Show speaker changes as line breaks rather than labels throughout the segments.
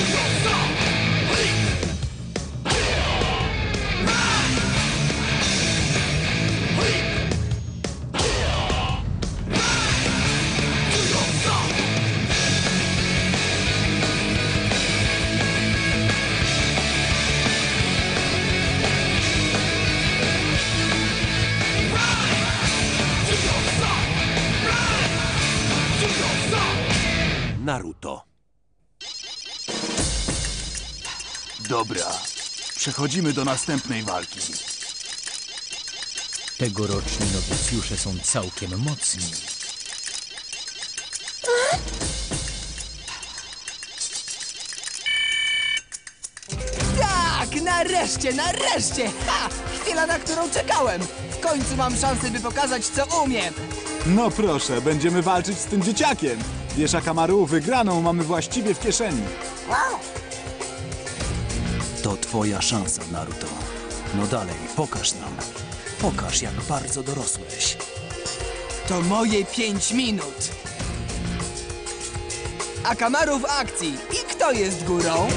Naruto. Przechodzimy do następnej walki.
Tegoroczni nowicjusze są całkiem mocni.
Tak, nareszcie, nareszcie! Ha! Chwila, na którą czekałem! W końcu mam szansę, by pokazać, co umiem!
No proszę, będziemy walczyć z tym dzieciakiem. Wiesz, Akamaru, wygraną mamy właściwie w kieszeni.
Twoja szansa, Naruto. No dalej, pokaż nam. Pokaż, jak bardzo dorosłeś.
To moje pięć minut! Akamaru w akcji! I kto jest górą?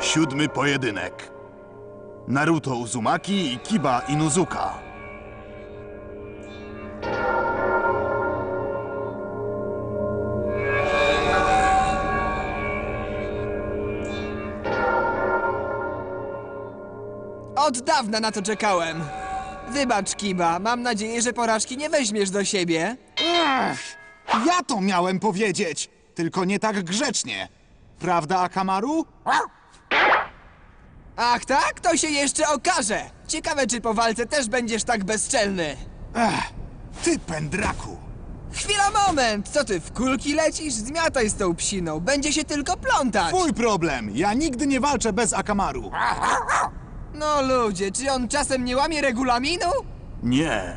Siódmy pojedynek. Naruto Uzumaki i Kiba Inuzuka.
Od dawna na to czekałem. Wybacz, Kiba, mam nadzieję, że porażki nie weźmiesz do siebie.
Ech, ja to miałem powiedzieć, tylko nie tak grzecznie. Prawda, Akamaru?
Ach tak? To się jeszcze okaże! Ciekawe, czy po walce też będziesz tak bezczelny.
Ech, ty pędraku.
Chwila, moment! Co ty, w kulki lecisz? Zmiataj z tą psiną, będzie się tylko plątać!
Twój problem. Ja nigdy nie walczę bez Akamaru.
No ludzie, czy on czasem nie łamie regulaminu?
Nie.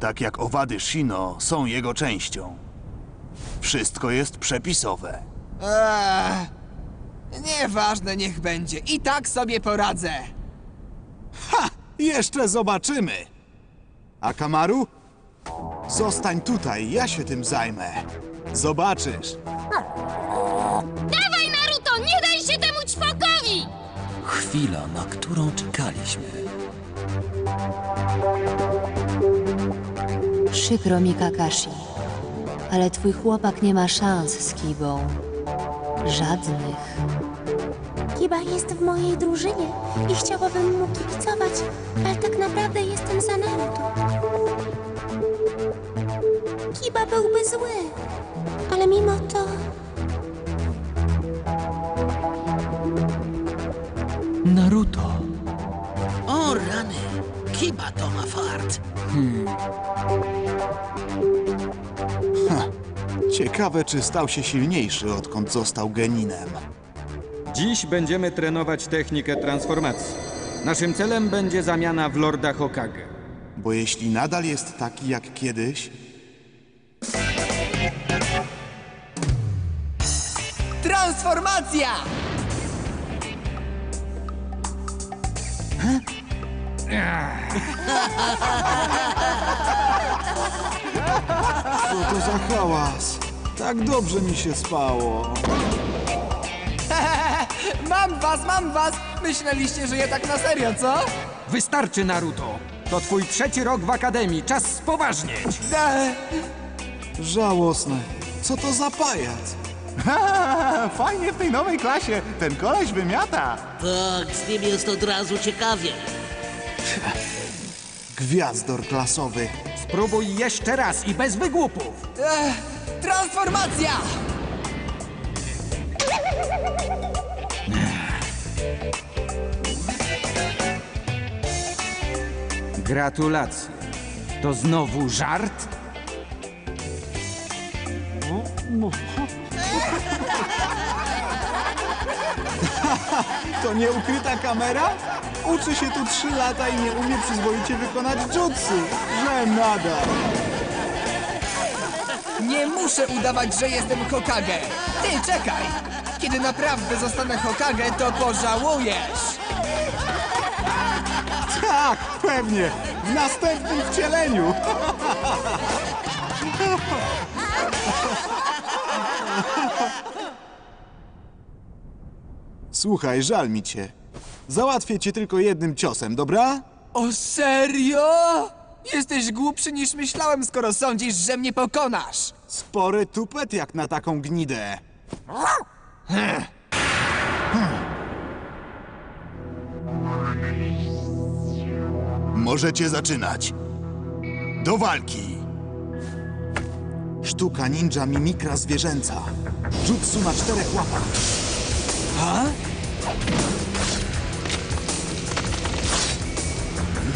Tak jak owady Shino są jego częścią. Wszystko jest przepisowe.
Eee, nieważne, niech będzie. I tak sobie poradzę.
Ha! Jeszcze zobaczymy. Akamaru? Zostań tutaj, ja się tym zajmę. Zobaczysz.
Dawaj,
Chwila, na którą czekaliśmy.
Przykro mi, Kakashi, ale twój chłopak nie ma szans z Kibą. Żadnych.
Kiba jest w mojej drużynie i chciałabym mu kibicować, ale tak naprawdę jestem za Naruto. Kiba byłby zły, ale mimo to...
Kiba to ma fart.
Ciekawe, czy stał się silniejszy, odkąd został geninem.
Dziś będziemy trenować technikę transformacji. Naszym celem będzie zamiana w Lorda Hokage.
Bo jeśli nadal jest taki jak kiedyś,
Transformacja!
Co to za hałas? Tak dobrze mi się spało.
Mam was, mam was! Myśleliście, że je tak na serio, co?
Wystarczy, Naruto! To twój trzeci rok w Akademii, czas spoważnieć!
Żałosne. Co to za pajac?
Fajnie w tej nowej klasie. Ten koleś wymiata.
Tak, z nim jest od razu ciekawie.
Gwiazdor klasowy.
Spróbuj jeszcze raz i bez wygłupów!
eee, transformacja!
Gratulacje. To znowu żart?
To nie ukryta kamera? Uczy się tu trzy lata i nie umie przyzwoicie wykonać jutsu. Żenada.
Nie muszę udawać, że jestem Hokage. Ty, czekaj! Kiedy naprawdę zostanę Hokage, to pożałujesz.
Tak, pewnie. W następnym wcieleniu. Słuchaj, żal mi cię. Załatwię cię tylko jednym ciosem, dobra?
O serio? Jesteś głupszy niż myślałem, skoro sądzisz, że mnie pokonasz.
Spory tupet jak na taką gnidę.
Możecie zaczynać. Do walki!
Sztuka ninja mimikra zwierzęca. Jutsu na czterech łapach.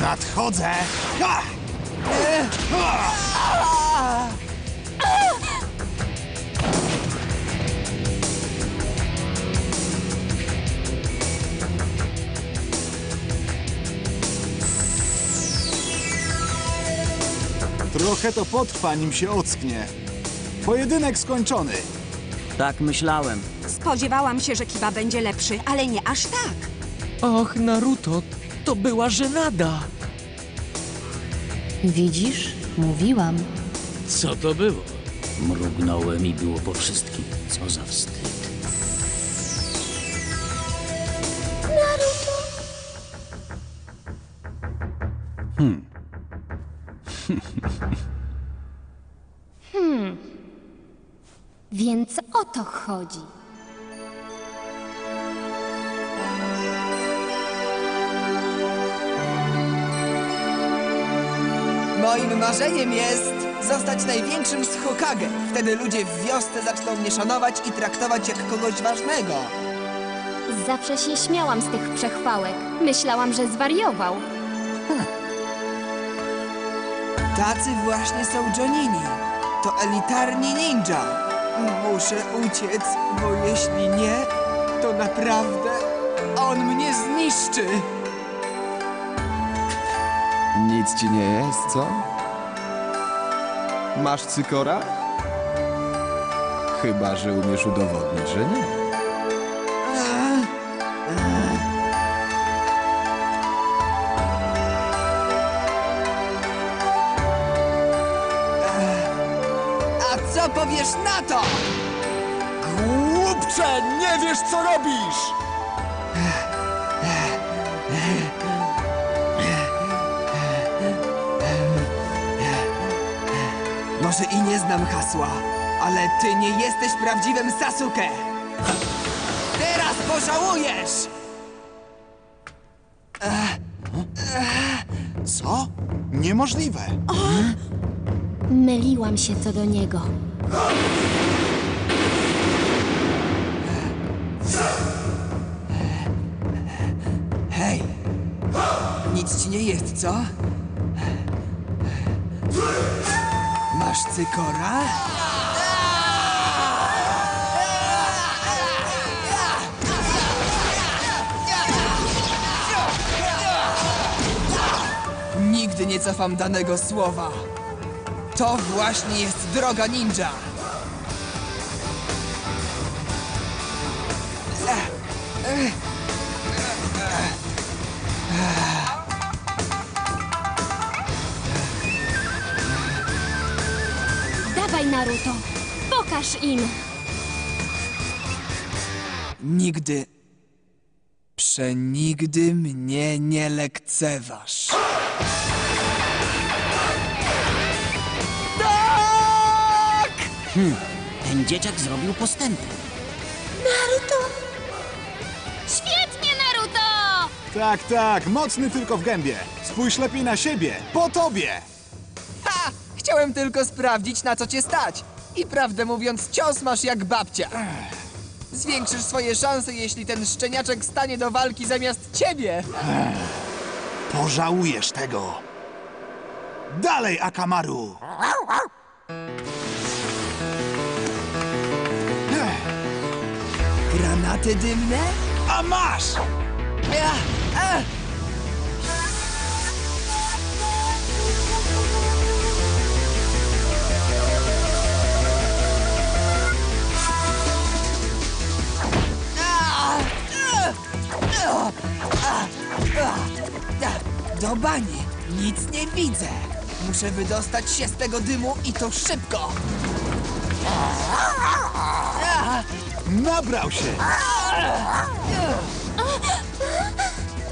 Nadchodzę! Ha!
Trochę to potrwa, nim się ocknie. Pojedynek skończony.
Tak myślałem.
Spodziewałam się, że Kiba będzie lepszy, ale nie aż tak.
Och, Naruto, to była żenada.
Widzisz? Mówiłam.
Co to było? Mrugnąłem i było po wszystkim. Co za wstyd.
Więc o to chodzi.
Moim marzeniem jest zostać największym z Hokage. Wtedy ludzie w wiosce zaczną mnie szanować i traktować jak kogoś ważnego.
Zawsze się śmiałam z tych przechwałek. Myślałam, że zwariował.
Tacy właśnie są Jonini. To elitarni ninja. Muszę uciec, bo jeśli nie, to naprawdę on mnie zniszczy.
Nic ci nie jest, co? Masz cykora? Chyba, że umiesz udowodnić, że nie.
A co powiesz na to?
Głupcze, nie wiesz co robisz!
Może i nie znam hasła, ale ty nie jesteś prawdziwym Sasuke. Teraz pożałujesz!
Co? Niemożliwe!
Myliłam się co do niego.
Hej! Nic ci nie jest, co? Cykora? Nigdy nie cofam danego słowa. To właśnie jest droga ninja.
Dawaj, Naruto. Pokaż im.
Nigdy, przenigdy mnie nie lekceważ.
Ten dzieciak zrobił postępy.
Świetnie, Naruto!
Tak, tak, mocny tylko w gębie. Spójrz lepiej na siebie, po tobie!
Chciałem tylko sprawdzić, na co cię stać. I prawdę mówiąc, cios masz jak babcia. Zwiększysz swoje szanse, jeśli ten szczeniaczek stanie do walki zamiast ciebie.
Pożałujesz tego! Dalej, Akamaru!
Granaty dymne?
A masz!
Ja, a! Bani! Nic nie widzę! Muszę wydostać się z tego dymu i to szybko!
Nabrał się!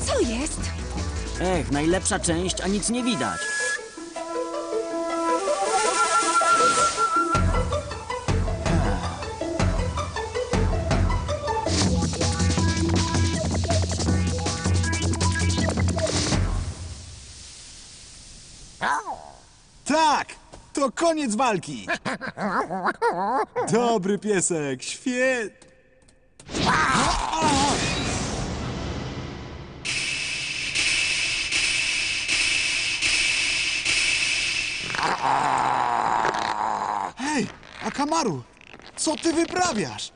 Co jest?
Ech, najlepsza część, a nic nie widać.
To koniec walki! Dobry piesek, świet... Hej, Akamaru! Co ty wyprawiasz?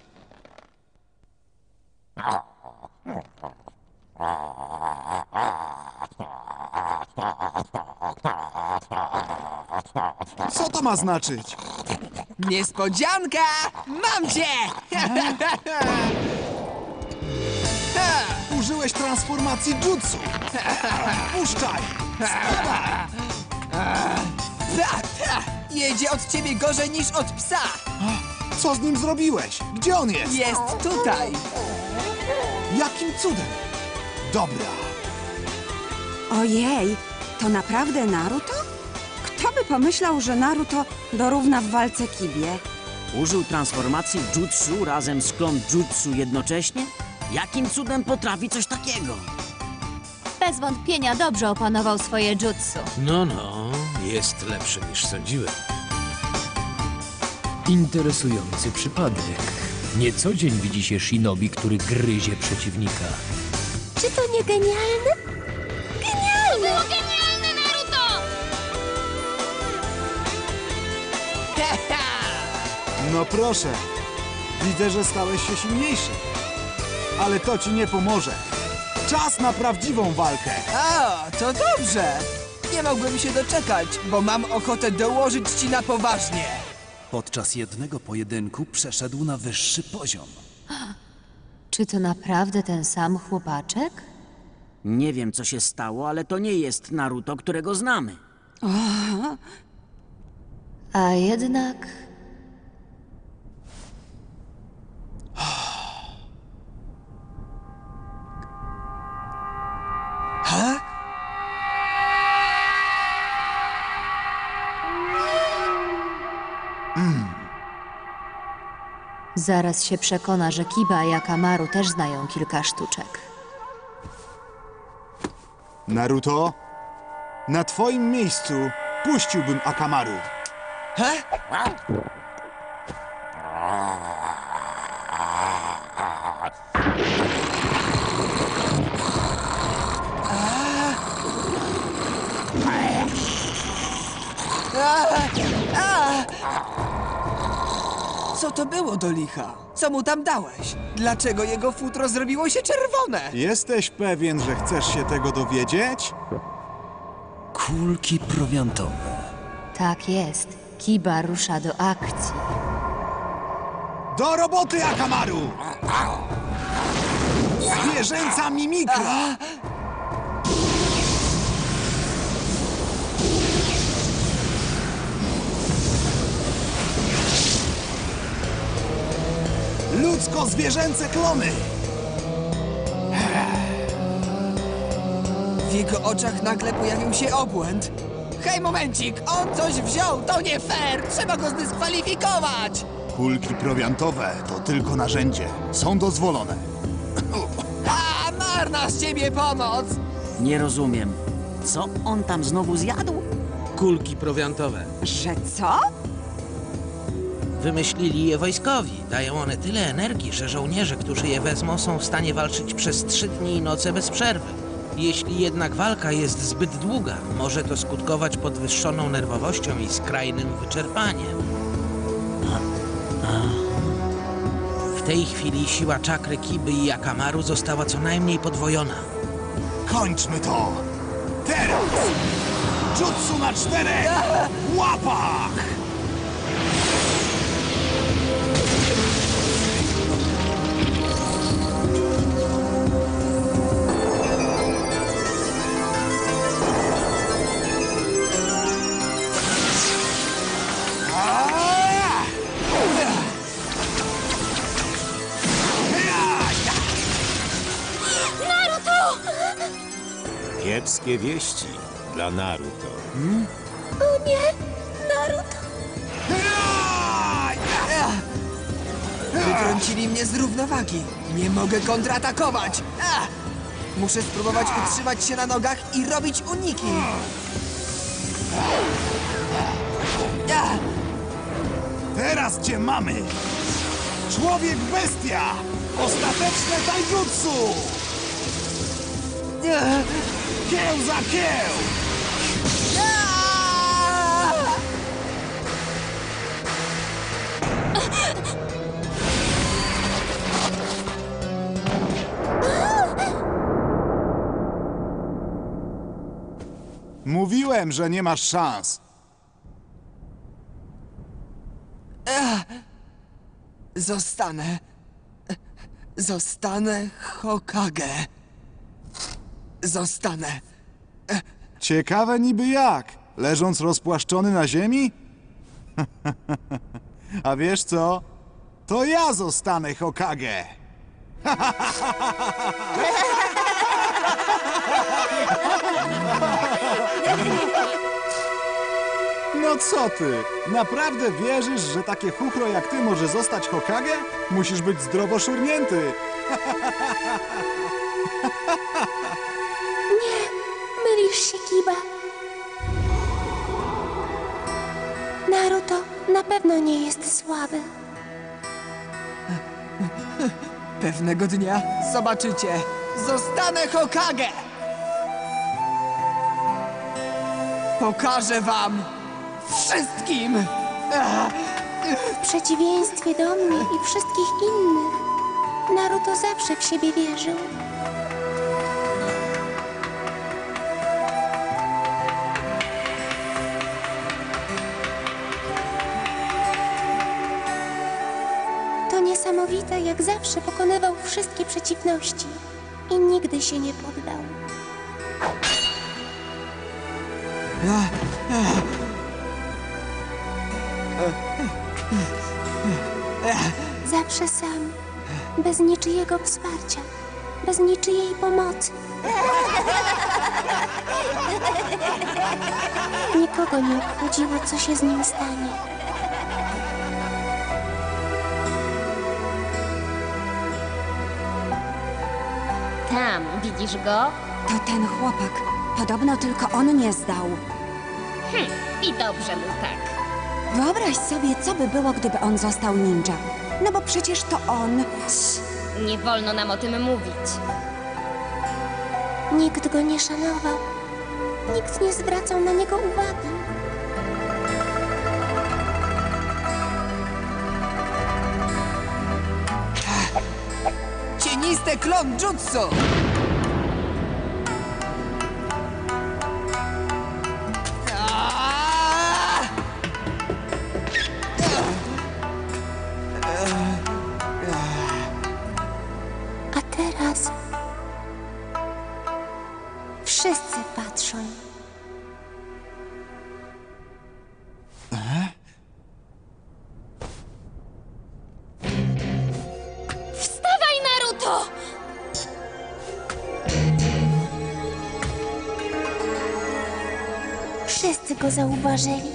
Co to ma znaczyć?
Niespodzianka! Mam cię!
Użyłeś transformacji jutsu! Puszczaj!
Ta. Jedzie od ciebie gorzej niż od psa!
Co z nim zrobiłeś? Gdzie on jest?
Jest tutaj!
Jakim cudem? Dobra.
Ojej, to naprawdę Naruto? Pomyślał, że Naruto dorówna w walce kibie?
Użył transformacji jutsu razem z klon jutsu jednocześnie? Jakim cudem potrafi coś takiego?
Bez wątpienia dobrze opanował swoje jutsu.
No, no, jest lepszy niż sądziłem.
Interesujący przypadek. Nie co dzień widzi się shinobi, który gryzie przeciwnika.
Czy to nie genialne? Genialne,
No proszę. Widzę, że stałeś się silniejszy. Ale to ci nie pomoże. Czas na prawdziwą walkę.
A, to dobrze! Nie mogłem się doczekać, bo mam ochotę dołożyć ci na poważnie.
Podczas jednego pojedynku przeszedł na wyższy poziom.
Czy to naprawdę ten sam chłopaczek?
Nie wiem, co się stało, ale to nie jest Naruto, którego znamy.
A jednak zaraz się przekona, że Kiba i Akamaru też znają kilka sztuczek.
Naruto, na twoim miejscu puściłbym Akamaru.
Co to było do licha? Co mu tam dałeś? Dlaczego jego futro zrobiło się czerwone?
Jesteś pewien, że chcesz się tego dowiedzieć?
Kulki prowiantowe.
Tak jest. Kiba rusza do akcji.
Do roboty, Akamaru! Zwierzęca mimikra! Ludzko-zwierzęce klony!
W jego oczach nagle pojawił się obłęd. Hej, momencik! On coś wziął! To nie fair! Trzeba go zdyskwalifikować!
Kulki prowiantowe to tylko narzędzie. Są dozwolone.
A, marna z ciebie pomoc!
Nie rozumiem. Co on tam znowu zjadł?
Kulki prowiantowe.
Że co?
Wymyślili je wojskowi. Dają one tyle energii, że żołnierze, którzy je wezmą, są w stanie walczyć przez trzy dni i noce bez przerwy. Jeśli jednak walka jest zbyt długa, może to skutkować podwyższoną nerwowością i skrajnym wyczerpaniem. W tej chwili siła czakry Kiby i Akamaru została co najmniej podwojona.
Kończmy to! Teraz! Jutsu na czterech łapach!
Kiepskie wieści dla Naruto.
O nie! Naruto!
Wytrącili mnie z równowagi. Nie mogę kontratakować. Muszę spróbować utrzymać się na nogach i robić uniki.
Teraz cię mamy! Człowiek bestia! Ostateczne taijutsu! Kieł za kieł! Mówiłem, że nie masz szans.
Zostanę. Zostanę Hokage. Zostanę.
Ciekawe niby jak, leżąc rozpłaszczony na ziemi? A wiesz co? To ja zostanę Hokage. No co ty? Naprawdę wierzysz, że takie chuchro jak ty może zostać Hokage? Musisz być zdrowo szurnięty.
Mylisz się, Kiba. Naruto na pewno nie jest słaby.
Pewnego dnia zobaczycie. Zostanę Hokage! Pokażę wam wszystkim!
W przeciwieństwie do mnie i wszystkich innych, Naruto zawsze w siebie wierzył. Jak zawsze pokonywał wszystkie przeciwności i nigdy się nie poddał. Zawsze sam, bez niczyjego wsparcia, bez niczyjej pomocy. Nikogo nie obchodziło, co się z nim stanie.
Tam, widzisz go?
To ten chłopak. Podobno tylko on nie zdał.
Hm, i dobrze mu tak.
Wyobraź sobie, co by było, gdyby on został ninja. No bo przecież to on.
Nie wolno nam o tym mówić.
Nikt go nie szanował. Nikt nie zwracał na niego uwagi.
Cieniste klon jutsu!
A teraz wszyscy patrzą. Zauważyli.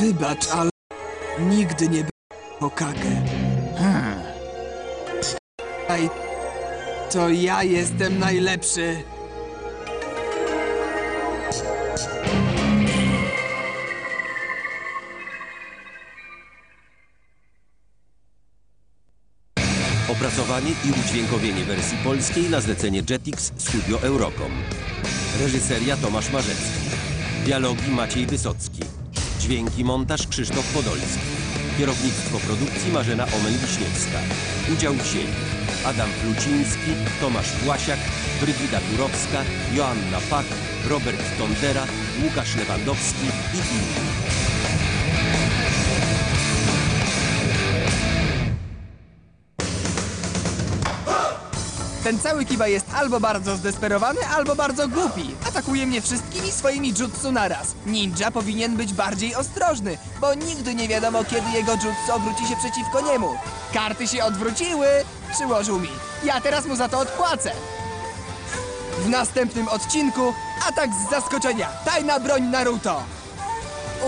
Wybacz, ale nigdy nie byłem Hokage. Aj, to ja jestem najlepszy.
Opracowanie i udźwiękowienie wersji polskiej na zlecenie Jetix Studio Eurocom. Reżyseria Tomasz Marzecki. Dialogi Maciej Wysocki. Dźwięki montaż Krzysztof Podolski. Kierownictwo produkcji Marzena Omen-Wiśniewska. Udział wzięli Adam Pluciński, Tomasz Płasiak, Brygida Turowska, Joanna Pak, Robert Tondera, Łukasz Lewandowski i inni.
Ten cały Kiba jest albo bardzo zdesperowany, albo bardzo głupi. Atakuje mnie wszystkimi swoimi jutsu naraz. Ninja powinien być bardziej ostrożny, bo nigdy nie wiadomo, kiedy jego jutsu obróci się przeciwko niemu. Karty się odwróciły, przyłożył mi. Ja teraz mu za to odpłacę. W następnym odcinku atak z zaskoczenia. Tajna broń Naruto.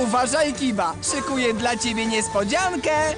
Uważaj, Kiba, szykuję dla ciebie niespodziankę.